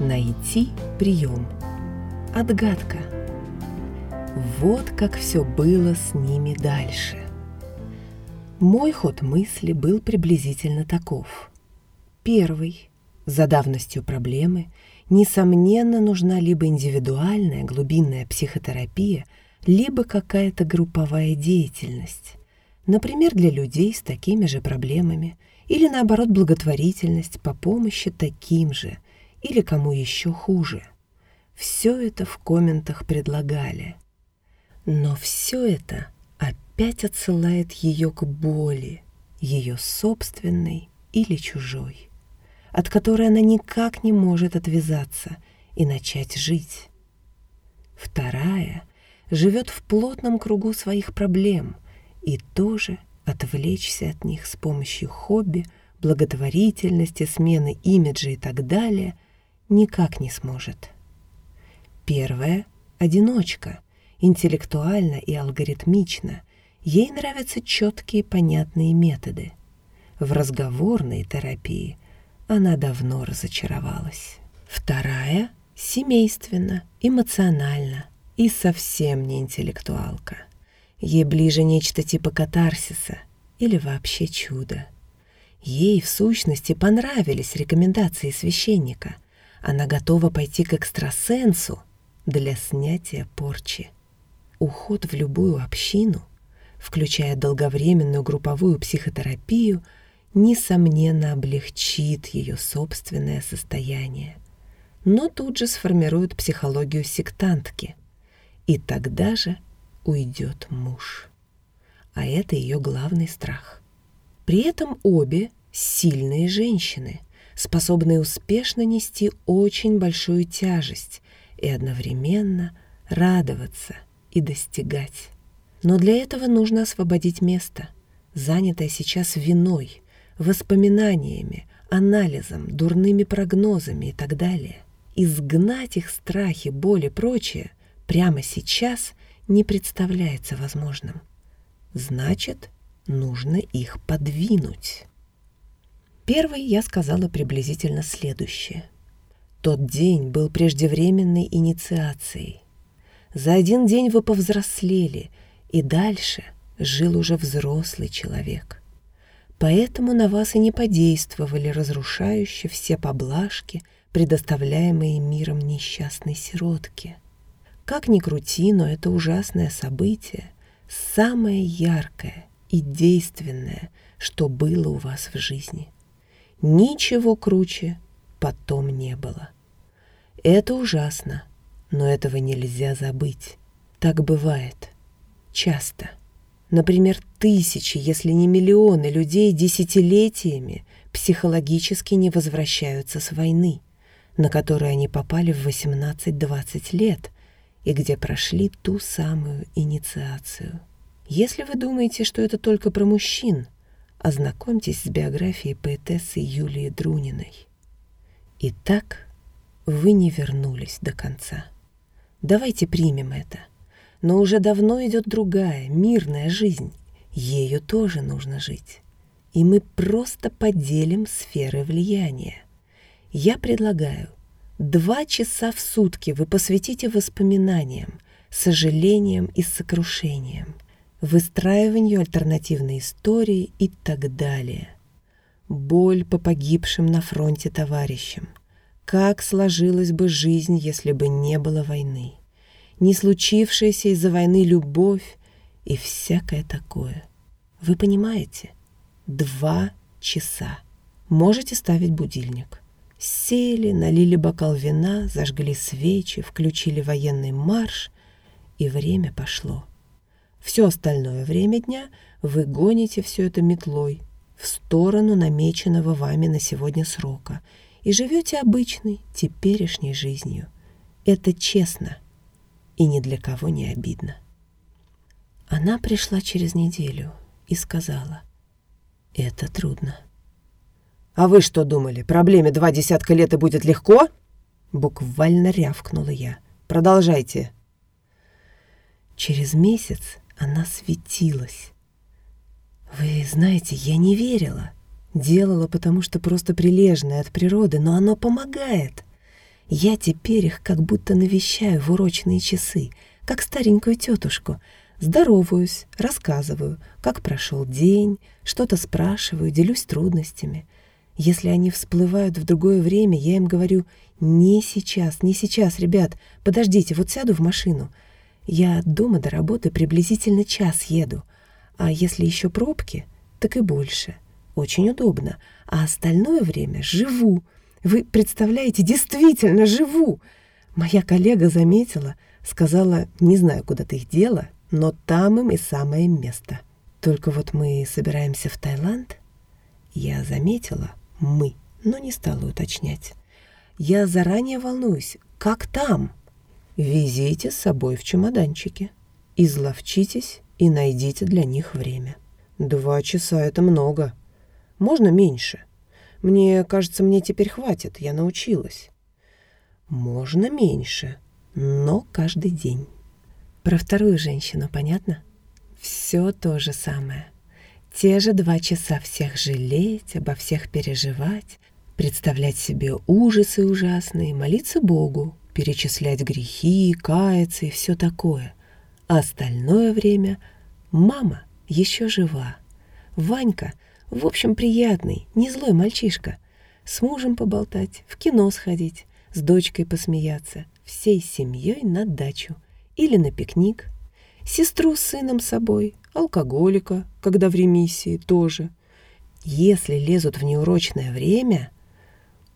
Найти прием. Отгадка. Вот как все было с ними дальше. Мой ход мысли был приблизительно таков. Первый. За давностью проблемы, несомненно, нужна либо индивидуальная глубинная психотерапия, либо какая-то групповая деятельность. Например, для людей с такими же проблемами, или наоборот благотворительность по помощи таким же, или кому еще хуже. Все это в комментах предлагали. Но все это опять отсылает ее к боли, ее собственной или чужой, от которой она никак не может отвязаться и начать жить. Вторая живет в плотном кругу своих проблем и тоже отвлечься от них с помощью хобби, благотворительности, смены имиджа и так далее никак не сможет. Первая — одиночка — интеллектуально и алгоритмично. Ей нравятся четкие понятные методы. В разговорной терапии она давно разочаровалась. Вторая — семейственно, эмоционально и совсем не интеллектуалка. Ей ближе нечто типа катарсиса или вообще чудо. Ей, в сущности, понравились рекомендации священника. Она готова пойти к экстрасенсу для снятия порчи. Уход в любую общину, включая долговременную групповую психотерапию, несомненно облегчит ее собственное состояние, но тут же сформирует психологию сектантки, и тогда же уйдет муж. А это ее главный страх. При этом обе сильные женщины, способные успешно нести очень большую тяжесть и одновременно радоваться и достигать. Но для этого нужно освободить место, занятое сейчас виной, воспоминаниями, анализом, дурными прогнозами и так далее. Изгнать их страхи, боли, прочее прямо сейчас не представляется возможным. Значит, нужно их подвинуть. Первый я сказала приблизительно следующее. Тот день был преждевременной инициацией. За один день вы повзрослели, и дальше жил уже взрослый человек. Поэтому на вас и не подействовали разрушающие все поблажки, предоставляемые миром несчастной сиротки. Как ни крути, но это ужасное событие, самое яркое и действенное, что было у вас в жизни. Ничего круче потом не было. Это ужасно, но этого нельзя забыть. Так бывает. Часто. Например, тысячи, если не миллионы людей десятилетиями психологически не возвращаются с войны, на которую они попали в 18-20 лет и где прошли ту самую инициацию. Если вы думаете, что это только про мужчин, ознакомьтесь с биографией поэтессы Юлии Друниной. Итак, вы не вернулись до конца. Давайте примем это. Но уже давно идет другая, мирная жизнь. Ею тоже нужно жить. И мы просто поделим сферы влияния. Я предлагаю, два часа в сутки вы посвятите воспоминаниям, сожалениям и сокрушениям, выстраиванию альтернативной истории и так далее. Боль по погибшим на фронте товарищам – как сложилась бы жизнь, если бы не было войны? Не случившаяся из-за войны любовь и всякое такое. Вы понимаете? Два часа. Можете ставить будильник. Сели, налили бокал вина, зажгли свечи, включили военный марш, и время пошло. Все остальное время дня вы гоните все это метлой в сторону намеченного вами на сегодня срока — и живете обычной, теперешней жизнью. Это честно и ни для кого не обидно. Она пришла через неделю и сказала, это трудно. «А вы что думали, проблеме два десятка лет и будет легко?» Буквально рявкнула я. «Продолжайте». Через месяц она светилась. Вы знаете, я не верила. Делала, потому что просто прилежная от природы, но оно помогает. Я теперь их как будто навещаю в урочные часы, как старенькую тетушку. Здороваюсь, рассказываю, как прошел день, что-то спрашиваю, делюсь трудностями. Если они всплывают в другое время, я им говорю «Не сейчас, не сейчас, ребят, подождите, вот сяду в машину». Я от дома до работы приблизительно час еду, а если еще пробки, так и больше. Очень удобно. А остальное время живу. Вы представляете, действительно живу. Моя коллега заметила, сказала, не знаю, куда ты их дела, но там им и самое место. Только вот мы собираемся в Таиланд. Я заметила, мы, но не стала уточнять. Я заранее волнуюсь, как там? Везите с собой в чемоданчике. Изловчитесь и найдите для них время. Два часа — это много. Можно меньше? Мне кажется, мне теперь хватит, я научилась. Можно меньше, но каждый день. Про вторую женщину понятно? Все то же самое. Те же два часа всех жалеть, обо всех переживать, представлять себе ужасы ужасные, молиться Богу, перечислять грехи, каяться и все такое. А остальное время мама еще жива. Ванька, в общем, приятный, не злой мальчишка. С мужем поболтать, в кино сходить, с дочкой посмеяться, всей семьей на дачу или на пикник. Сестру с сыном собой, алкоголика, когда в ремиссии, тоже. Если лезут в неурочное время,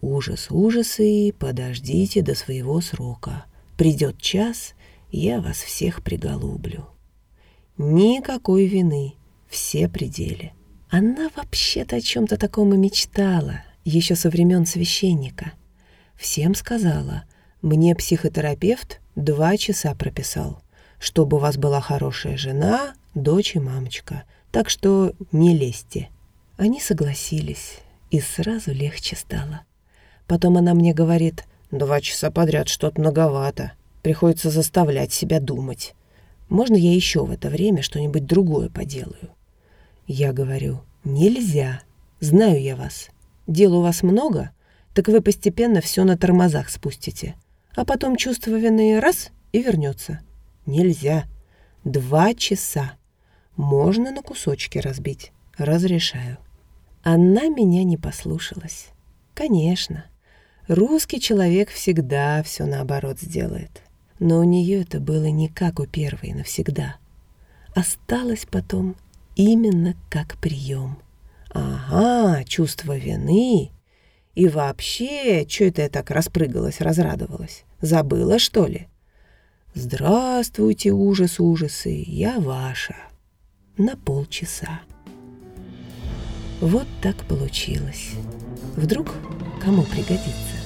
Ужас, ужасы, подождите до своего срока. Придет час, я вас всех приголублю. Никакой вины, все пределы. Она вообще-то о чем-то таком и мечтала, еще со времен священника. Всем сказала, мне психотерапевт два часа прописал, чтобы у вас была хорошая жена, дочь и мамочка, так что не лезьте. Они согласились, и сразу легче стало. Потом она мне говорит, два часа подряд что-то многовато. Приходится заставлять себя думать. Можно я еще в это время что-нибудь другое поделаю? Я говорю, нельзя. Знаю я вас. Дел у вас много, так вы постепенно все на тормозах спустите. А потом чувство вины раз и вернется. Нельзя. Два часа. Можно на кусочки разбить. Разрешаю. Она меня не послушалась. Конечно. Русский человек всегда все наоборот сделает. Но у нее это было не как у первой навсегда. Осталось потом именно как прием. Ага, чувство вины. И вообще, что это я так распрыгалась, разрадовалась? Забыла, что ли? Здравствуйте, ужас, ужасы, я ваша. На полчаса. Вот так получилось. Вдруг кому пригодится.